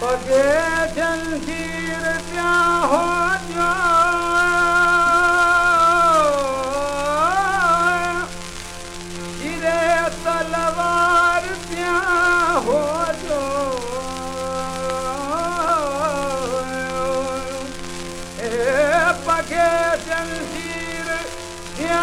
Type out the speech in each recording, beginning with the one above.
पगे जंजीर पिया जो गिरे तलवार पिया हो जो ए पगे जंजीर पिया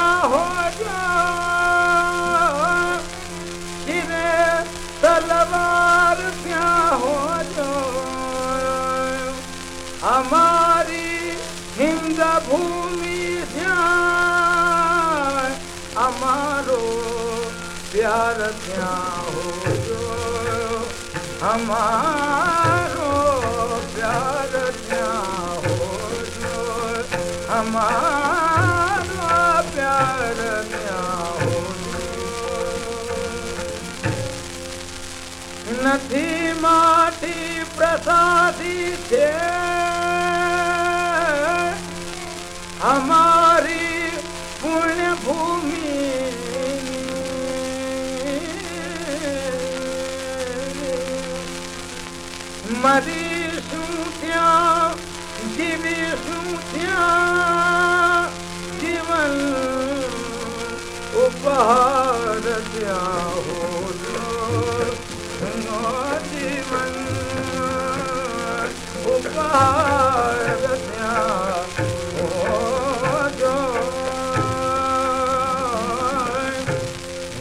भूमि ध्यान हमारो प्यार ध्यान हो प्यार ध्यान हो प्यार ॾियारो नथी माटी प्रसादी थे हमारी पुण्य भूमि मरी सूत्या जीवी सूत्या जीवन उपहार दिया हो। जो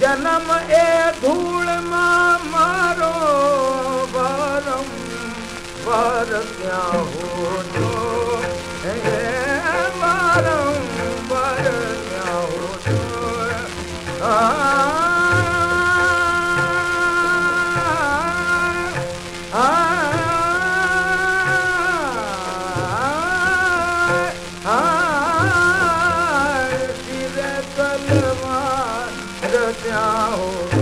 जन्म ए धूल मारो बारम बार क्या हो जो आ, सिर तलवार क्या हो